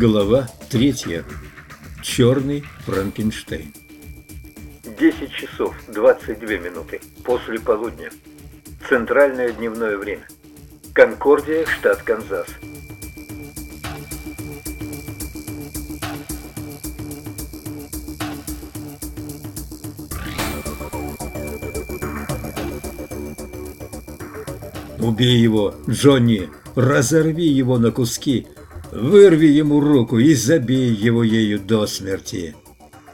Глава третья. Черный Франкенштейн. 10 часов 22 минуты после полудня. Центральное дневное время. Конкордия, штат Канзас. Убей его, Джонни! Разорви его на куски! Вырви ему руку и забей его ею до смерти!»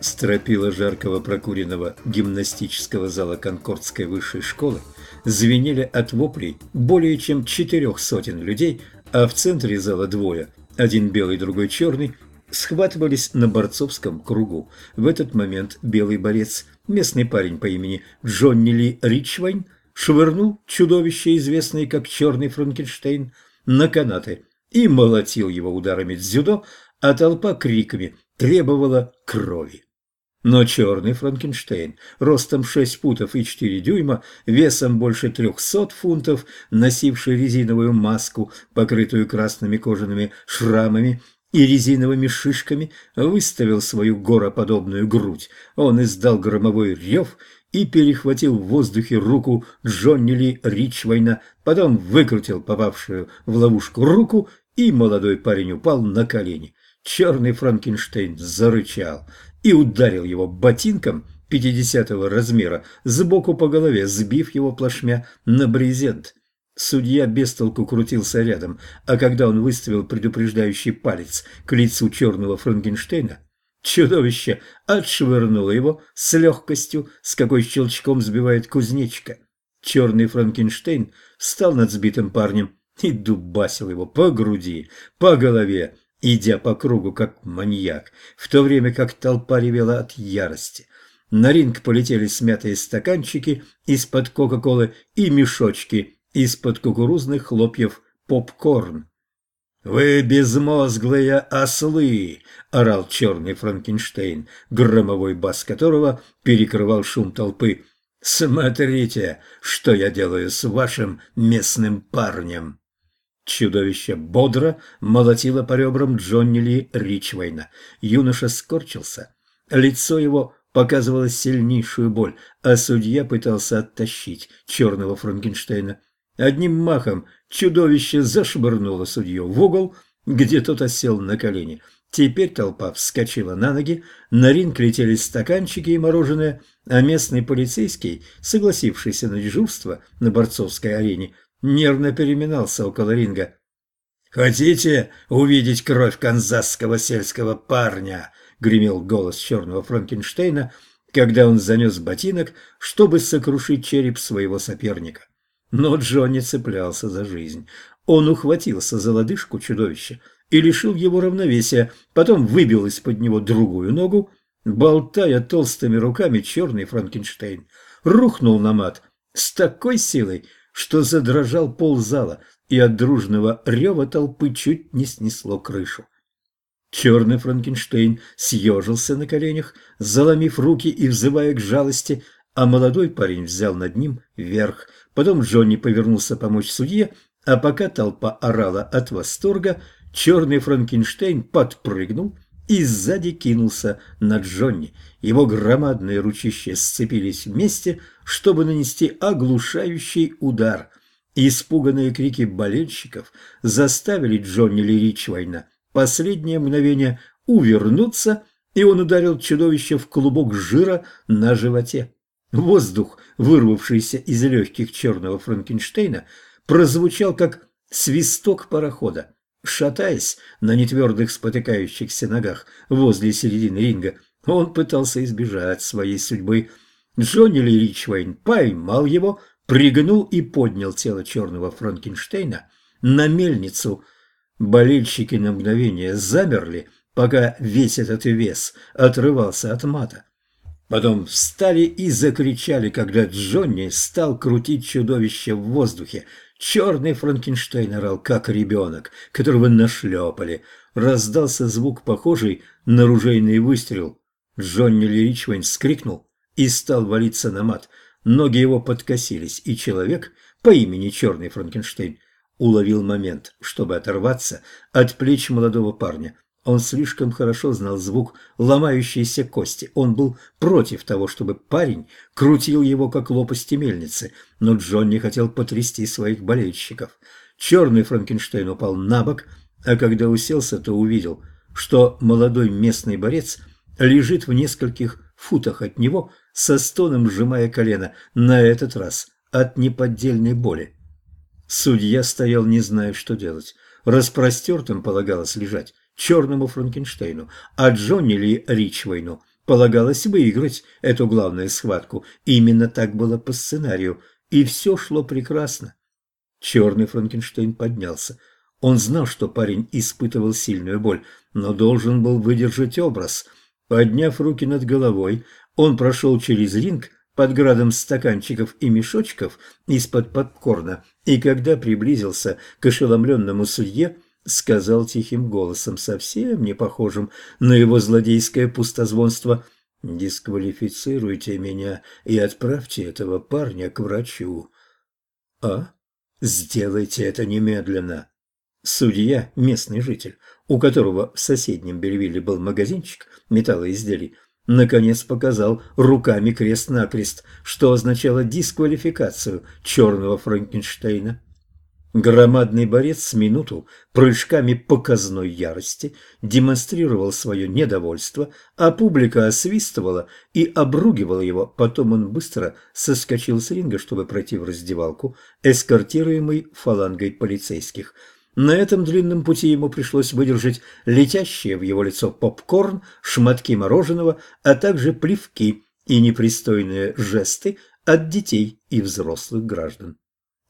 Стропила жаркого прокуренного гимнастического зала Конкордской высшей школы звенели от воплей более чем четырех сотен людей, а в центре зала двое, один белый, другой черный, схватывались на борцовском кругу. В этот момент белый борец, местный парень по имени Джонни Ли Ричвайн, швырнул чудовище, известное как Черный Франкенштейн, на канаты и молотил его ударами дзюдо, а толпа криками требовала крови. Но черный Франкенштейн, ростом 6 футов и 4 дюйма, весом больше 300 фунтов, носивший резиновую маску, покрытую красными кожаными шрамами и резиновыми шишками, выставил свою гороподобную грудь. Он издал громовой рев и перехватил в воздухе руку Джонни Ли Ричвайна, потом выкрутил попавшую в ловушку руку, и молодой парень упал на колени. Черный Франкенштейн зарычал и ударил его ботинком пятидесятого размера сбоку по голове, сбив его плашмя на брезент. Судья без толку крутился рядом, а когда он выставил предупреждающий палец к лицу черного Франкенштейна, Чудовище отшвырнуло его с легкостью, с какой щелчком сбивает кузнечика. Черный Франкенштейн встал над сбитым парнем и дубасил его по груди, по голове, идя по кругу, как маньяк, в то время как толпа ревела от ярости. На ринг полетели смятые стаканчики из-под Кока-Колы и мешочки из-под кукурузных хлопьев попкорн. «Вы безмозглые ослы!» – орал черный Франкенштейн, громовой бас которого перекрывал шум толпы. «Смотрите, что я делаю с вашим местным парнем!» Чудовище бодро молотило по ребрам Джонни Ли Ричвейна. Юноша скорчился. Лицо его показывало сильнейшую боль, а судья пытался оттащить черного Франкенштейна. Одним махом чудовище зашвырнуло судью в угол, где тот осел на колени. Теперь толпа вскочила на ноги, на ринг летели стаканчики и мороженое, а местный полицейский, согласившийся на дежурство на борцовской арене, нервно переминался около ринга. «Хотите увидеть кровь канзасского сельского парня?» — гремел голос черного Франкенштейна, когда он занес ботинок, чтобы сокрушить череп своего соперника. Но Джонни цеплялся за жизнь. Он ухватился за лодыжку чудовища и лишил его равновесия, потом выбил из-под него другую ногу, болтая толстыми руками черный Франкенштейн, рухнул на мат с такой силой, что задрожал пол зала, и от дружного рева толпы чуть не снесло крышу. Черный Франкенштейн съежился на коленях, заломив руки и взывая к жалости, а молодой парень взял над ним верх. Потом Джонни повернулся помочь судье, а пока толпа орала от восторга, черный Франкенштейн подпрыгнул и сзади кинулся на Джонни. Его громадные ручища сцепились вместе, чтобы нанести оглушающий удар. Испуганные крики болельщиков заставили Джонни Лиричвайна последнее мгновение увернуться, и он ударил чудовище в клубок жира на животе. Воздух, вырвавшийся из легких черного Франкенштейна, прозвучал как свисток парохода. Шатаясь на нетвердых спотыкающихся ногах возле середины ринга, он пытался избежать своей судьбы. Джонни Ли Ричвейн поймал его, пригнул и поднял тело черного Франкенштейна на мельницу. Болельщики на мгновение замерли, пока весь этот вес отрывался от мата. Потом встали и закричали, когда Джонни стал крутить чудовище в воздухе. Черный Франкенштейн орал, как ребенок, которого нашлепали. Раздался звук, похожий на ружейный выстрел. Джонни Ли вскрикнул и стал валиться на мат. Ноги его подкосились, и человек по имени Черный Франкенштейн уловил момент, чтобы оторваться от плеч молодого парня. Он слишком хорошо знал звук ломающейся кости. Он был против того, чтобы парень крутил его, как лопасти мельницы, но Джон не хотел потрясти своих болельщиков. Черный Франкенштейн упал на бок, а когда уселся, то увидел, что молодой местный борец лежит в нескольких футах от него, со стоном сжимая колено, на этот раз от неподдельной боли. Судья стоял, не зная, что делать. Распростертым полагалось лежать черному Франкенштейну, а Джонни Ли Ричвейну полагалось выиграть эту главную схватку. Именно так было по сценарию, и все шло прекрасно. Черный Франкенштейн поднялся. Он знал, что парень испытывал сильную боль, но должен был выдержать образ. Подняв руки над головой, он прошел через ринг под градом стаканчиков и мешочков из-под попкорна, и когда приблизился к ошеломленному судье, сказал тихим голосом, совсем не похожим на его злодейское пустозвонство, «Дисквалифицируйте меня и отправьте этого парня к врачу». «А? Сделайте это немедленно». Судья, местный житель, у которого в соседнем Бельвилле был магазинчик металлоизделий, наконец показал руками крест-накрест, что означало дисквалификацию черного Франкенштейна. Громадный борец с минуту прыжками показной ярости демонстрировал свое недовольство, а публика освистывала и обругивала его. Потом он быстро соскочил с ринга, чтобы пройти в раздевалку, эскортируемый фалангой полицейских. На этом длинном пути ему пришлось выдержать летящие в его лицо попкорн, шматки мороженого, а также плевки и непристойные жесты от детей и взрослых граждан.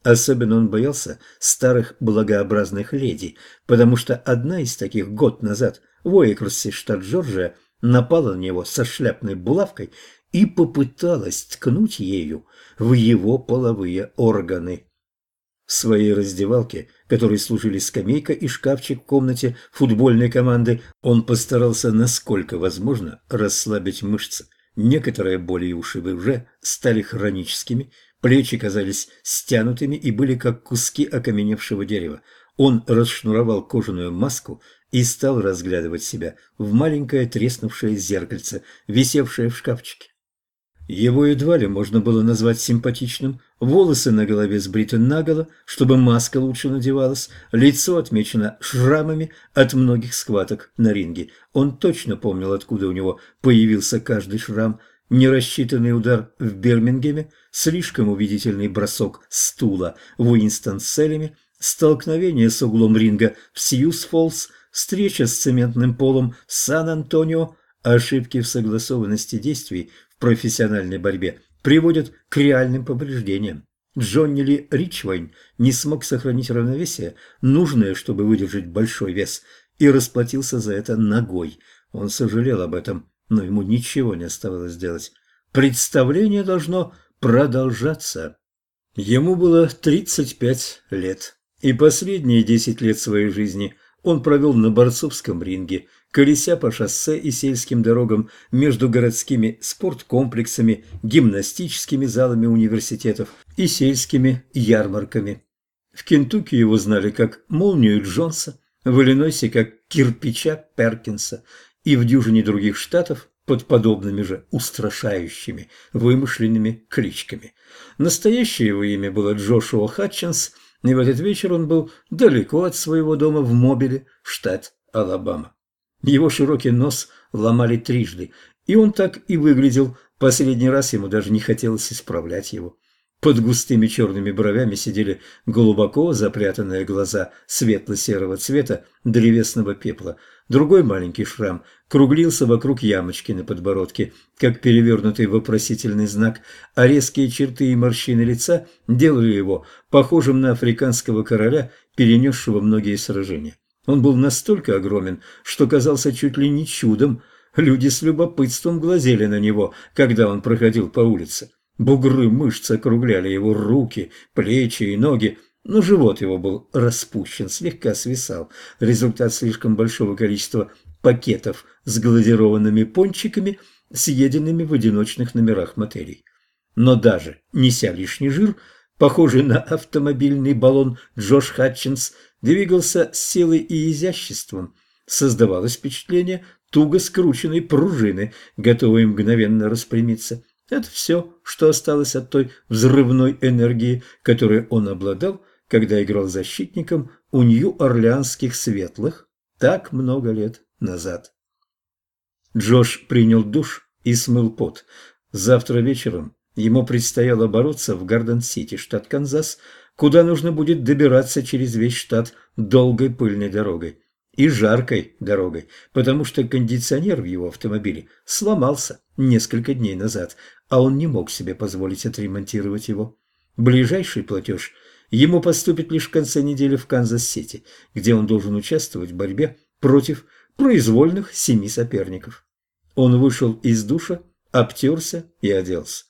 Особенно он боялся старых благообразных леди, потому что одна из таких год назад в Уэйкроссе, штат Джорджия, напала на него со шляпной булавкой и попыталась ткнуть ею в его половые органы. В своей раздевалке, которой служили скамейка и шкафчик в комнате футбольной команды, он постарался насколько возможно расслабить мышцы. Некоторые боли и ушибы уже стали хроническими, Плечи казались стянутыми и были как куски окаменевшего дерева. Он расшнуровал кожаную маску и стал разглядывать себя в маленькое треснувшее зеркальце, висевшее в шкафчике. Его едва ли можно было назвать симпатичным. Волосы на голове сбриты наголо, чтобы маска лучше надевалась. Лицо отмечено шрамами от многих схваток на ринге. Он точно помнил, откуда у него появился каждый шрам – Нерассчитанный удар в Бирмингеме, слишком убедительный бросок стула в Уинстон-Селеме, столкновение с углом ринга в Сьюз-Фоллс, встреча с цементным полом в Сан-Антонио, ошибки в согласованности действий в профессиональной борьбе приводят к реальным повреждениям. Джонни Ли Ричвайн не смог сохранить равновесие, нужное, чтобы выдержать большой вес, и расплатился за это ногой. Он сожалел об этом но ему ничего не оставалось сделать. Представление должно продолжаться. Ему было 35 лет, и последние 10 лет своей жизни он провел на борцовском ринге, колеся по шоссе и сельским дорогам между городскими спорткомплексами, гимнастическими залами университетов и сельскими ярмарками. В Кентукки его знали как Молнию Джонса, в Иллинойсе как Кирпича Перкинса и в дюжине других штатов под подобными же устрашающими вымышленными кличками. Настоящее его имя было Джошуа Хатчинс, и в этот вечер он был далеко от своего дома в Мобиле, штат Алабама. Его широкий нос ломали трижды, и он так и выглядел. Последний раз ему даже не хотелось исправлять его. Под густыми черными бровями сидели глубоко запрятанные глаза светло-серого цвета древесного пепла. Другой маленький шрам круглился вокруг ямочки на подбородке, как перевернутый вопросительный знак, а резкие черты и морщины лица делали его похожим на африканского короля, перенесшего многие сражения. Он был настолько огромен, что казался чуть ли не чудом. Люди с любопытством глазели на него, когда он проходил по улице. Бугры мышц округляли его руки, плечи и ноги, но живот его был распущен, слегка свисал. Результат слишком большого количества пакетов с гладированными пончиками, съеденными в одиночных номерах мотелей. Но даже неся лишний жир, похожий на автомобильный баллон, Джош Хатчинс двигался с силой и изяществом. создавалось впечатление туго скрученной пружины, готовой мгновенно распрямиться. Это все, что осталось от той взрывной энергии, которой он обладал, когда играл защитником у Нью-Орлеанских светлых так много лет назад. Джош принял душ и смыл пот. Завтра вечером ему предстояло бороться в Гарден-Сити, штат Канзас, куда нужно будет добираться через весь штат долгой пыльной дорогой и жаркой дорогой, потому что кондиционер в его автомобиле сломался несколько дней назад, а он не мог себе позволить отремонтировать его. Ближайший платеж ему поступит лишь в конце недели в Канзас-Сити, где он должен участвовать в борьбе против произвольных семи соперников. Он вышел из душа, обтерся и оделся.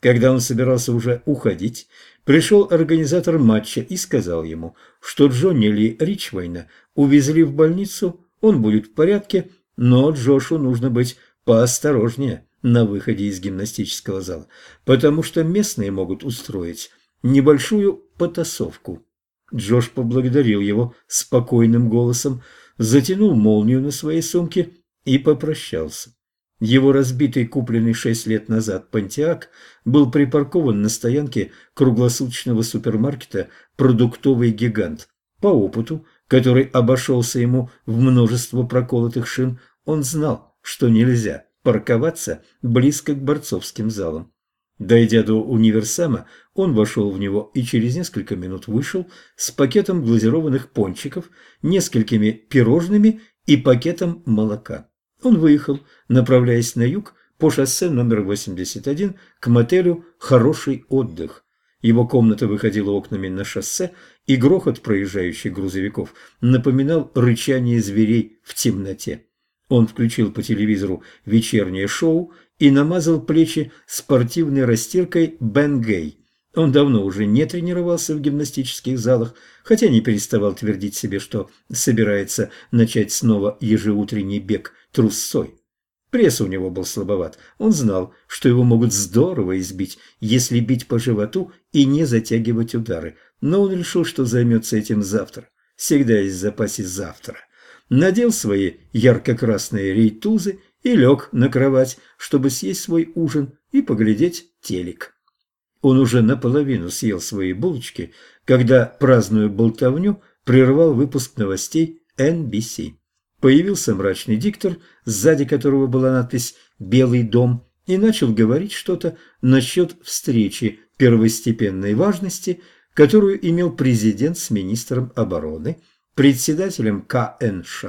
Когда он собирался уже уходить, пришел организатор матча и сказал ему, что Джонни Ли Ричвейна увезли в больницу, он будет в порядке, но Джошу нужно быть поосторожнее на выходе из гимнастического зала, потому что местные могут устроить небольшую потасовку. Джош поблагодарил его спокойным голосом, затянул молнию на своей сумке и попрощался. Его разбитый, купленный шесть лет назад Пантиак был припаркован на стоянке круглосуточного супермаркета «Продуктовый гигант». По опыту, который обошелся ему в множество проколотых шин, он знал, что нельзя парковаться близко к борцовским залам. Дойдя до универсама, он вошел в него и через несколько минут вышел с пакетом глазированных пончиков, несколькими пирожными и пакетом молока. Он выехал, направляясь на юг по шоссе номер 81 к мотелю «Хороший отдых». Его комната выходила окнами на шоссе, и грохот проезжающих грузовиков напоминал рычание зверей в темноте. Он включил по телевизору вечернее шоу и намазал плечи спортивной растиркой «Бенгей». Он давно уже не тренировался в гимнастических залах, хотя не переставал твердить себе, что собирается начать снова ежеутренний бег трусцой. Пресс у него был слабоват. Он знал, что его могут здорово избить, если бить по животу и не затягивать удары. Но он решил, что займется этим завтра. Всегда есть в запасе завтра надел свои ярко-красные рейтузы и лег на кровать, чтобы съесть свой ужин и поглядеть телек. Он уже наполовину съел свои булочки, когда праздную болтовню прервал выпуск новостей NBC. Появился мрачный диктор, сзади которого была надпись «Белый дом», и начал говорить что-то насчет встречи первостепенной важности, которую имел президент с министром обороны – председателем КНШ,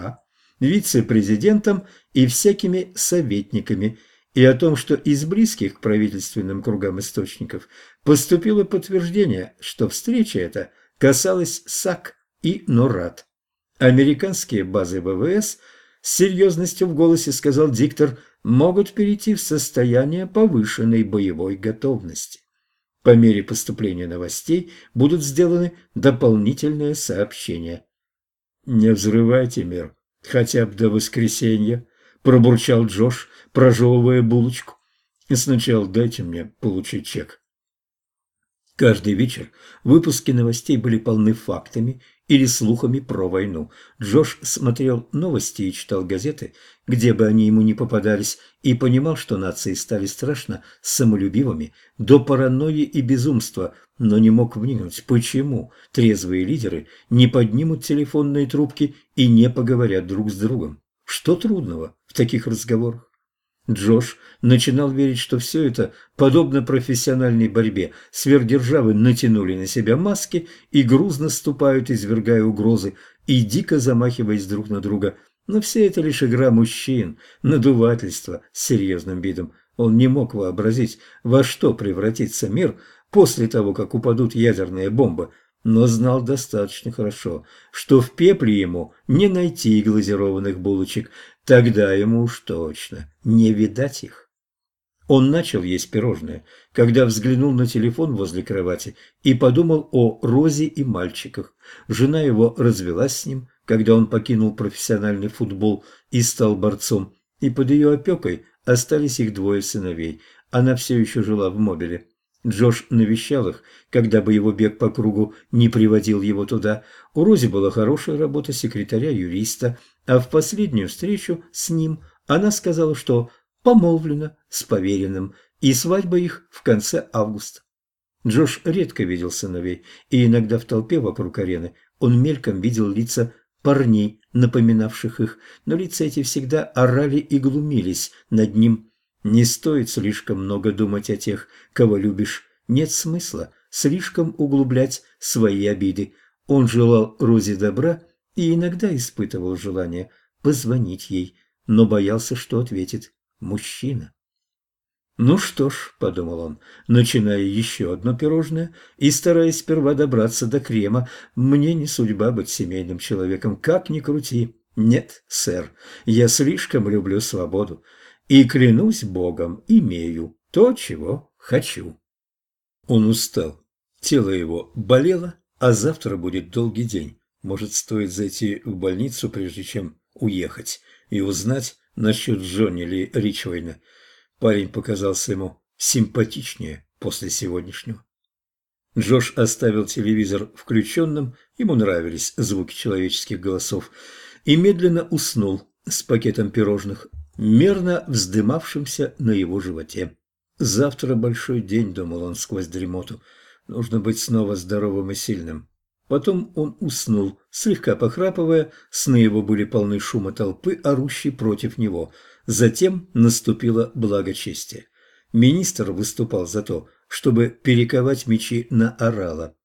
вице-президентом и всякими советниками, и о том, что из близких к правительственным кругам источников поступило подтверждение, что встреча эта касалась САК и НОРАД. Американские базы ВВС с серьезностью в голосе сказал диктор, могут перейти в состояние повышенной боевой готовности. По мере поступления новостей будут сделаны дополнительные сообщения. «Не взрывайте мир, хотя бы до воскресенья», – пробурчал Джош, прожевывая булочку. «И сначала дайте мне получить чек». Каждый вечер выпуски новостей были полны фактами или слухами про войну. Джош смотрел новости и читал газеты, где бы они ему ни попадались, и понимал, что нации стали страшно самолюбивыми, до паранойи и безумства, но не мог вникнуть, почему трезвые лидеры не поднимут телефонные трубки и не поговорят друг с другом. Что трудного в таких разговорах? Джош начинал верить, что все это подобно профессиональной борьбе. Сверхдержавы натянули на себя маски и грузно ступают, извергая угрозы и дико замахиваясь друг на друга. Но все это лишь игра мужчин, надувательство с серьезным видом. Он не мог вообразить, во что превратится мир после того, как упадут ядерные бомбы, но знал достаточно хорошо, что в пепле ему не найти глазированных булочек, тогда ему уж точно не видать их. Он начал есть пирожное, когда взглянул на телефон возле кровати и подумал о Розе и мальчиках. Жена его развелась с ним, когда он покинул профессиональный футбол и стал борцом, и под ее опекой остались их двое сыновей. Она все еще жила в мобиле. Джош навещал их, когда бы его бег по кругу не приводил его туда. У Рози была хорошая работа секретаря-юриста, а в последнюю встречу с ним она сказала, что помолвлена с поверенным, и свадьба их в конце августа. Джош редко видел сыновей, и иногда в толпе вокруг арены он мельком видел лица парней, напоминавших их, но лица эти всегда орали и глумились над ним. Не стоит слишком много думать о тех, кого любишь. Нет смысла слишком углублять свои обиды. Он желал Розе добра и иногда испытывал желание позвонить ей, но боялся, что ответит мужчина. «Ну что ж», — подумал он, начиная еще одно пирожное и стараясь сперва добраться до крема, «мне не судьба быть семейным человеком, как ни крути. Нет, сэр, я слишком люблю свободу и, клянусь Богом, имею то, чего хочу». Он устал, тело его болело, а завтра будет долгий день. Может, стоит зайти в больницу, прежде чем уехать, и узнать насчет Джонни Ли Ричвейна. Парень показался ему симпатичнее после сегодняшнего. Джош оставил телевизор включенным, ему нравились звуки человеческих голосов, и медленно уснул с пакетом пирожных, мерно вздымавшимся на его животе. «Завтра большой день», — думал он сквозь дремоту, — «нужно быть снова здоровым и сильным». Потом он уснул, слегка похрапывая, сны его были полны шума толпы, орущей против него. Затем наступило благочестие. Министр выступал за то, чтобы перековать мечи на орала.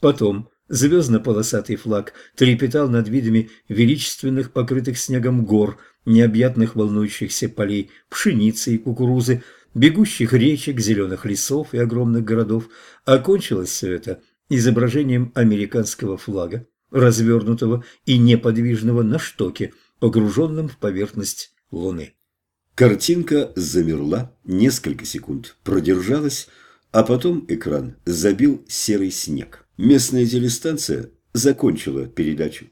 Потом звездно-полосатый флаг трепетал над видами величественных покрытых снегом гор, необъятных волнующихся полей, пшеницы и кукурузы, бегущих речек, зеленых лесов и огромных городов. Окончилось все это – изображением американского флага, развернутого и неподвижного на штоке, погруженном в поверхность Луны. Картинка замерла, несколько секунд продержалась, а потом экран забил серый снег. Местная телестанция закончила передачу.